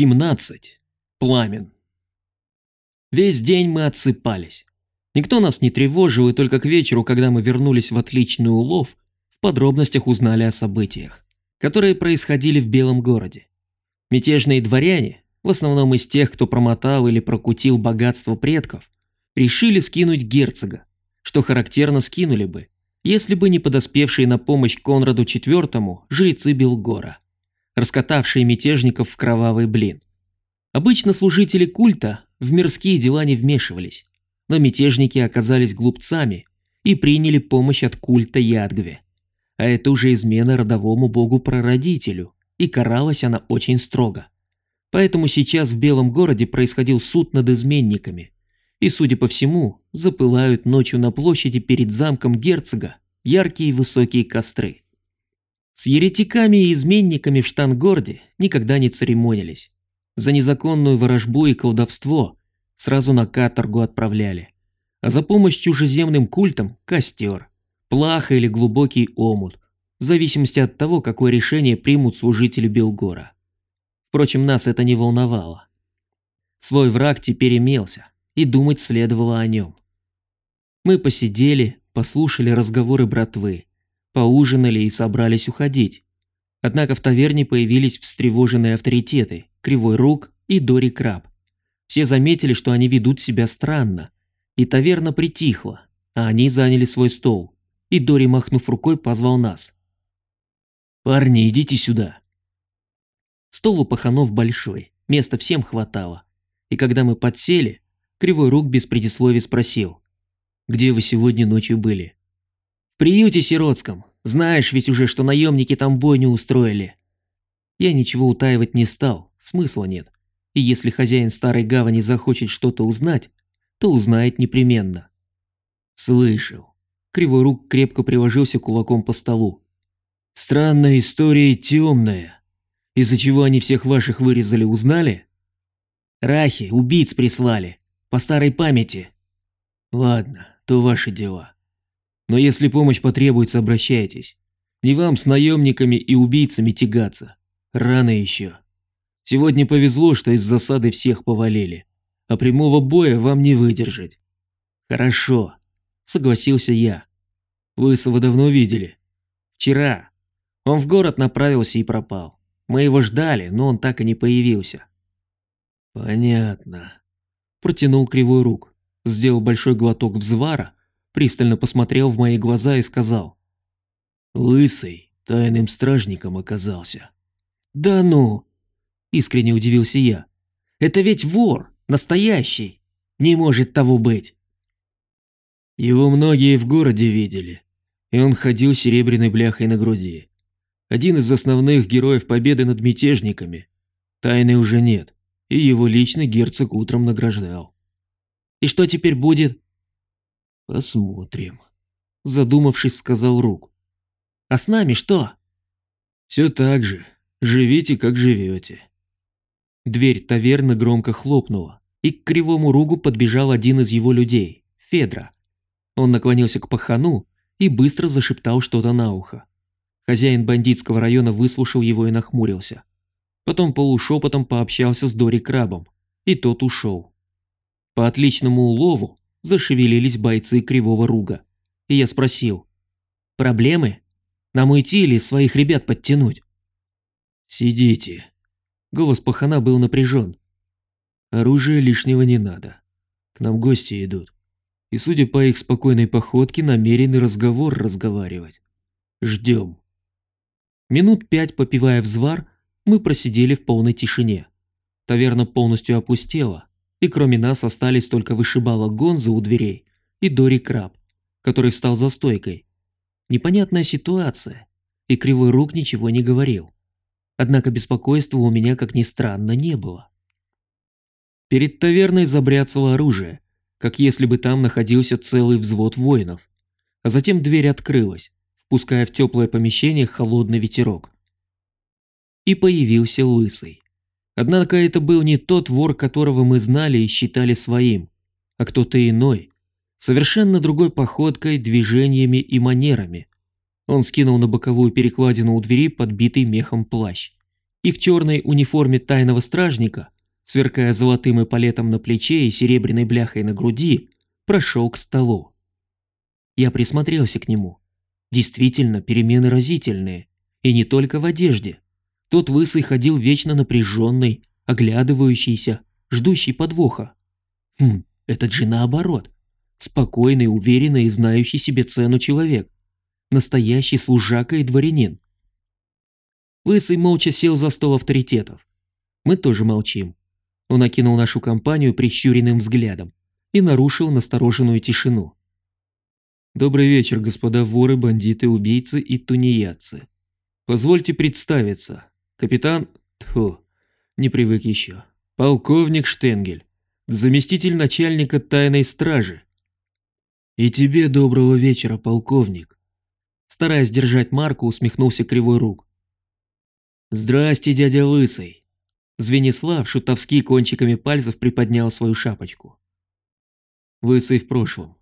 17. Пламен. Весь день мы отсыпались. Никто нас не тревожил, и только к вечеру, когда мы вернулись в отличный улов, в подробностях узнали о событиях, которые происходили в Белом городе. Мятежные дворяне, в основном из тех, кто промотал или прокутил богатство предков, решили скинуть герцога, что характерно скинули бы, если бы не подоспевшие на помощь Конраду IV жрецы Белгора раскатавшие мятежников в кровавый блин. Обычно служители культа в мирские дела не вмешивались, но мятежники оказались глупцами и приняли помощь от культа Ядгве. А это уже измена родовому богу-прародителю, и каралась она очень строго. Поэтому сейчас в Белом городе происходил суд над изменниками, и, судя по всему, запылают ночью на площади перед замком герцога яркие высокие костры. С еретиками и изменниками в Штангорде никогда не церемонились. За незаконную ворожбу и колдовство сразу на каторгу отправляли. А за помощь чужеземным культам – костер, плаха или глубокий омут, в зависимости от того, какое решение примут служители Белгора. Впрочем, нас это не волновало. Свой враг теперь имелся, и думать следовало о нем. Мы посидели, послушали разговоры братвы, поужинали и собрались уходить. Однако в таверне появились встревоженные авторитеты, Кривой Рук и Дори Краб. Все заметили, что они ведут себя странно, и таверна притихла, а они заняли свой стол, и Дори, махнув рукой, позвал нас. «Парни, идите сюда». Стол у паханов большой, места всем хватало, и когда мы подсели, Кривой Рук без предисловий спросил, «Где вы сегодня ночью были?» Приюте сиротском. Знаешь ведь уже, что наемники там бойню устроили. Я ничего утаивать не стал, смысла нет. И если хозяин старой гавани захочет что-то узнать, то узнает непременно. Слышал. Кривой рук крепко приложился кулаком по столу. Странная история темная. Из-за чего они всех ваших вырезали, узнали? Рахи, убийц прислали. По старой памяти. Ладно, то ваши дела. Но если помощь потребуется, обращайтесь. Не вам с наемниками и убийцами тягаться. Рано еще. Сегодня повезло, что из засады всех повалили. А прямого боя вам не выдержать. Хорошо, согласился я. Лысого давно видели? Вчера. Он в город направился и пропал. Мы его ждали, но он так и не появился. Понятно. Протянул кривой рук, сделал большой глоток взвара пристально посмотрел в мои глаза и сказал. «Лысый тайным стражником оказался». «Да ну!» – искренне удивился я. «Это ведь вор, настоящий! Не может того быть!» Его многие в городе видели, и он ходил серебряной бляхой на груди. Один из основных героев победы над мятежниками. Тайны уже нет, и его лично герцог утром награждал. «И что теперь будет?» Посмотрим. Задумавшись, сказал Рук. А с нами что? Все так же. Живите, как живете. Дверь таверны громко хлопнула, и к кривому Ругу подбежал один из его людей, Федра. Он наклонился к пахану и быстро зашептал что-то на ухо. Хозяин бандитского района выслушал его и нахмурился. Потом полушепотом пообщался с Дори Крабом, и тот ушел. По отличному улову зашевелились бойцы Кривого Руга. И я спросил, «Проблемы? Нам уйти или своих ребят подтянуть?» «Сидите». Голос пахана был напряжен. «Оружия лишнего не надо. К нам гости идут. И, судя по их спокойной походке, намерены разговор разговаривать. Ждем». Минут пять попивая взвар, мы просидели в полной тишине. Таверна полностью опустела, и кроме нас остались только вышибала Гонза у дверей и Дори Краб, который встал за стойкой. Непонятная ситуация, и Кривой Рук ничего не говорил. Однако беспокойства у меня, как ни странно, не было. Перед таверной забряцало оружие, как если бы там находился целый взвод воинов. А затем дверь открылась, впуская в теплое помещение холодный ветерок. И появился Лысый. Однако это был не тот вор, которого мы знали и считали своим, а кто-то иной, совершенно другой походкой, движениями и манерами. Он скинул на боковую перекладину у двери подбитый мехом плащ и в черной униформе тайного стражника, сверкая золотым эполетом на плече и серебряной бляхой на груди, прошел к столу. Я присмотрелся к нему. Действительно, перемены разительные. И не только в одежде. Тот лысый ходил вечно напряженный, оглядывающийся, ждущий подвоха. Хм, этот же наоборот. Спокойный, уверенный и знающий себе цену человек. Настоящий служака и дворянин. Лысый молча сел за стол авторитетов. Мы тоже молчим. Он окинул нашу компанию прищуренным взглядом и нарушил настороженную тишину. «Добрый вечер, господа воры, бандиты, убийцы и тунеядцы. Позвольте представиться. Капитан... Тьфу, не привык еще. Полковник Штенгель, заместитель начальника тайной стражи. И тебе доброго вечера, полковник. Стараясь держать марку, усмехнулся кривой рук. Здрасте, дядя Лысый. Звенислав шутовски кончиками пальцев приподнял свою шапочку. Лысый в прошлом.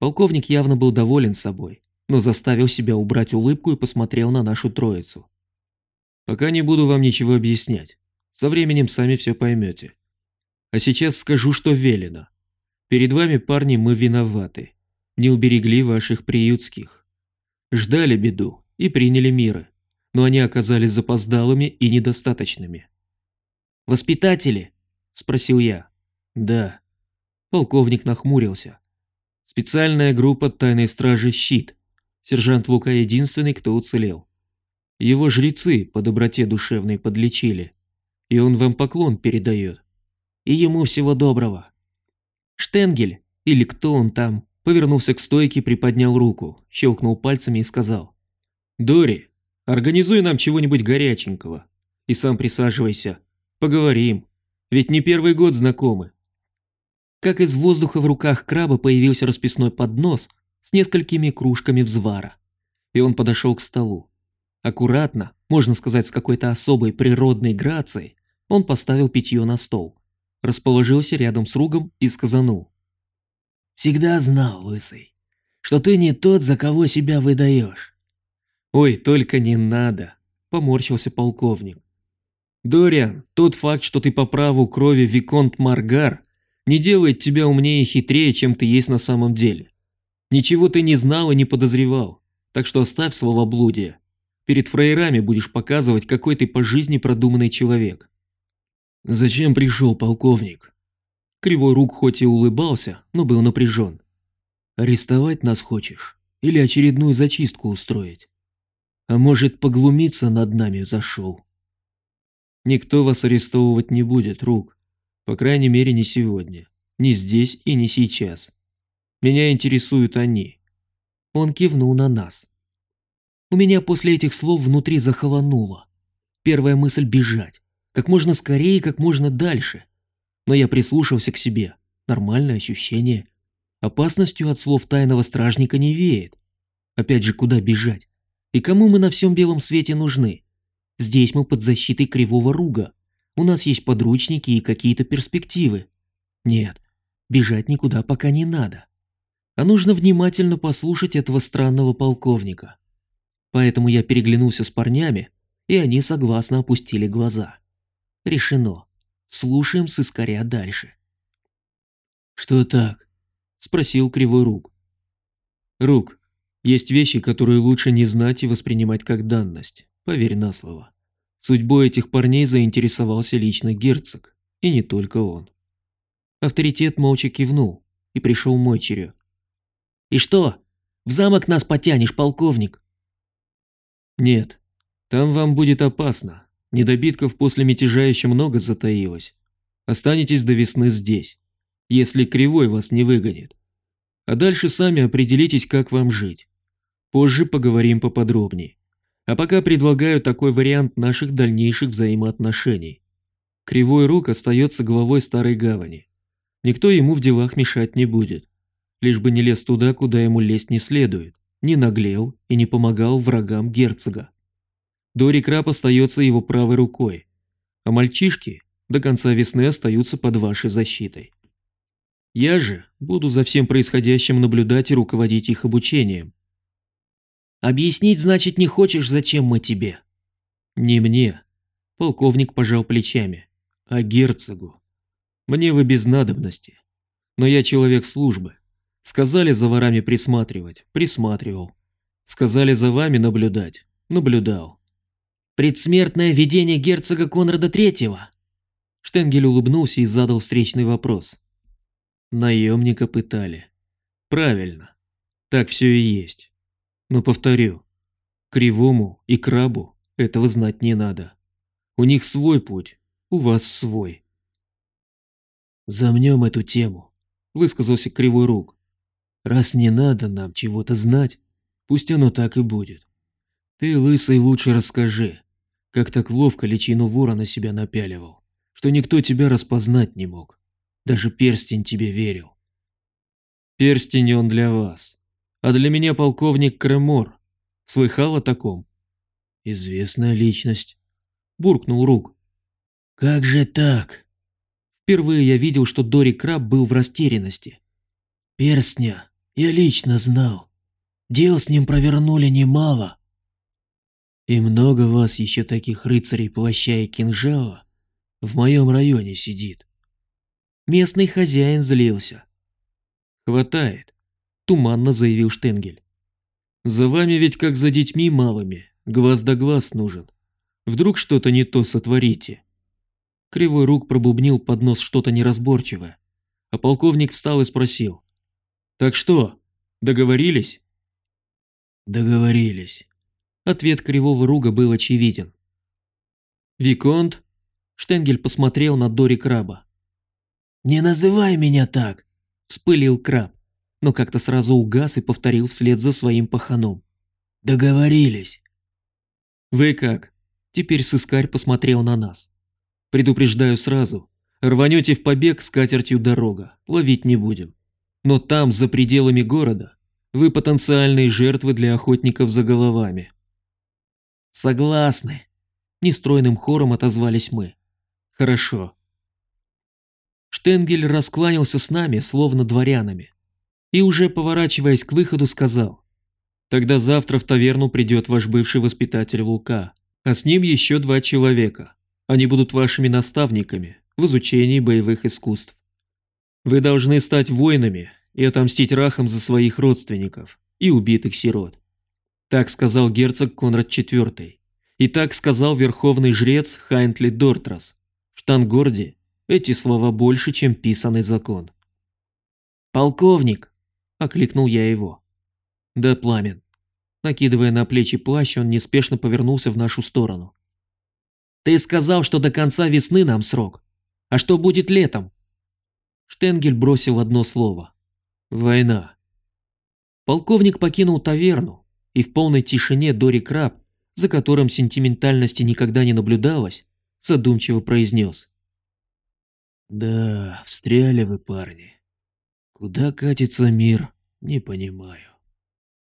Полковник явно был доволен собой, но заставил себя убрать улыбку и посмотрел на нашу троицу. Пока не буду вам ничего объяснять. Со временем сами все поймете. А сейчас скажу, что велено. Перед вами, парни, мы виноваты. Не уберегли ваших приютских. Ждали беду и приняли миры, но они оказались запоздалыми и недостаточными. «Воспитатели?» – спросил я. «Да». Полковник нахмурился. «Специальная группа тайной стражи «Щит». Сержант Лука единственный, кто уцелел. Его жрецы по доброте душевной подлечили. И он вам поклон передает. И ему всего доброго. Штенгель, или кто он там, повернулся к стойке, приподнял руку, щелкнул пальцами и сказал. «Дори, организуй нам чего-нибудь горяченького. И сам присаживайся. Поговорим. Ведь не первый год знакомы». Как из воздуха в руках краба появился расписной поднос с несколькими кружками взвара. И он подошел к столу. Аккуратно, можно сказать с какой-то особой природной грацией, он поставил питье на стол, расположился рядом с Ругом и сказанул. «Всегда знал, Лысый, что ты не тот, за кого себя выдаешь». «Ой, только не надо», – поморщился полковник. «Дориан, тот факт, что ты по праву крови Виконт Маргар, не делает тебя умнее и хитрее, чем ты есть на самом деле. Ничего ты не знал и не подозревал, так что оставь словоблудие Перед фраерами будешь показывать, какой ты по жизни продуманный человек. Зачем пришел полковник? Кривой рук хоть и улыбался, но был напряжен. Арестовать нас хочешь? Или очередную зачистку устроить? А может, поглумиться над нами зашел? Никто вас арестовывать не будет, Рук. По крайней мере, не сегодня. Не здесь и не сейчас. Меня интересуют они. Он кивнул на нас. У меня после этих слов внутри захолонуло. Первая мысль – бежать. Как можно скорее, как можно дальше. Но я прислушался к себе. Нормальное ощущение. Опасностью от слов тайного стражника не веет. Опять же, куда бежать? И кому мы на всем белом свете нужны? Здесь мы под защитой кривого руга. У нас есть подручники и какие-то перспективы. Нет, бежать никуда пока не надо. А нужно внимательно послушать этого странного полковника. Поэтому я переглянулся с парнями, и они согласно опустили глаза. Решено. Слушаем сыскаря дальше. «Что так?» – спросил Кривой Рук. «Рук, есть вещи, которые лучше не знать и воспринимать как данность, поверь на слово. Судьбой этих парней заинтересовался лично герцог, и не только он. Авторитет молча кивнул, и пришел мой черед. «И что? В замок нас потянешь, полковник?» Нет, там вам будет опасно. Недобитков после мятежа еще много затаилось. Останетесь до весны здесь, если Кривой вас не выгонит. А дальше сами определитесь, как вам жить. Позже поговорим поподробнее. А пока предлагаю такой вариант наших дальнейших взаимоотношений. Кривой Рук остается главой Старой Гавани. Никто ему в делах мешать не будет. Лишь бы не лез туда, куда ему лезть не следует не наглел и не помогал врагам герцога. Дори Краб остается его правой рукой, а мальчишки до конца весны остаются под вашей защитой. Я же буду за всем происходящим наблюдать и руководить их обучением. Объяснить, значит, не хочешь, зачем мы тебе? Не мне. Полковник пожал плечами. А герцогу? Мне вы без надобности. Но я человек службы. Сказали за ворами присматривать, присматривал. Сказали за вами наблюдать, наблюдал. Предсмертное видение герцога Конрада Третьего. Штенгель улыбнулся и задал встречный вопрос. Наемника пытали. Правильно. Так все и есть. Но повторю, кривому и крабу этого знать не надо. У них свой путь, у вас свой. Замнем эту тему, высказался Кривой Рук. Раз не надо нам чего-то знать, пусть оно так и будет. Ты, лысый, лучше расскажи, как так ловко личину вора на себя напяливал, что никто тебя распознать не мог. Даже перстень тебе верил. Перстень он для вас, а для меня полковник Кремор. Слыхал о таком? Известная личность. Буркнул Рук. Как же так? Впервые я видел, что Дори Краб был в растерянности. Перстня я лично знал. Дел с ним провернули немало. И много вас еще таких рыцарей плаща и кинжала в моем районе сидит. Местный хозяин злился. Хватает, туманно заявил Штенгель. За вами ведь как за детьми малыми, глаз да глаз нужен. Вдруг что-то не то сотворите. Кривой рук пробубнил под нос что-то неразборчивое, а полковник встал и спросил. Так что, договорились? Договорились. Ответ кривого руга был очевиден. Виконт? Штенгель посмотрел на Дори Краба. «Не называй меня так!» – вспылил Краб, но как-то сразу угас и повторил вслед за своим паханом. «Договорились!» «Вы как?» Теперь сыскарь посмотрел на нас. «Предупреждаю сразу. Рванете в побег с катертью дорога. Ловить не будем. Но там, за пределами города, вы потенциальные жертвы для охотников за головами. Согласны. Нестройным хором отозвались мы. Хорошо. Штенгель раскланялся с нами, словно дворянами, и уже поворачиваясь к выходу сказал. Тогда завтра в таверну придет ваш бывший воспитатель Лука, а с ним еще два человека. Они будут вашими наставниками в изучении боевых искусств. Вы должны стать воинами и отомстить рахам за своих родственников и убитых сирот. Так сказал герцог Конрад IV. И так сказал верховный жрец Хайнтли Дортрас. В Штангорде эти слова больше, чем писанный закон. «Полковник!» – окликнул я его. «Да, пламен». Накидывая на плечи плащ, он неспешно повернулся в нашу сторону. «Ты сказал, что до конца весны нам срок. А что будет летом?» Штенгель бросил одно слово. Война. Полковник покинул таверну, и в полной тишине Дори Краб, за которым сентиментальности никогда не наблюдалось, задумчиво произнес. «Да, встряли вы, парни. Куда катится мир, не понимаю».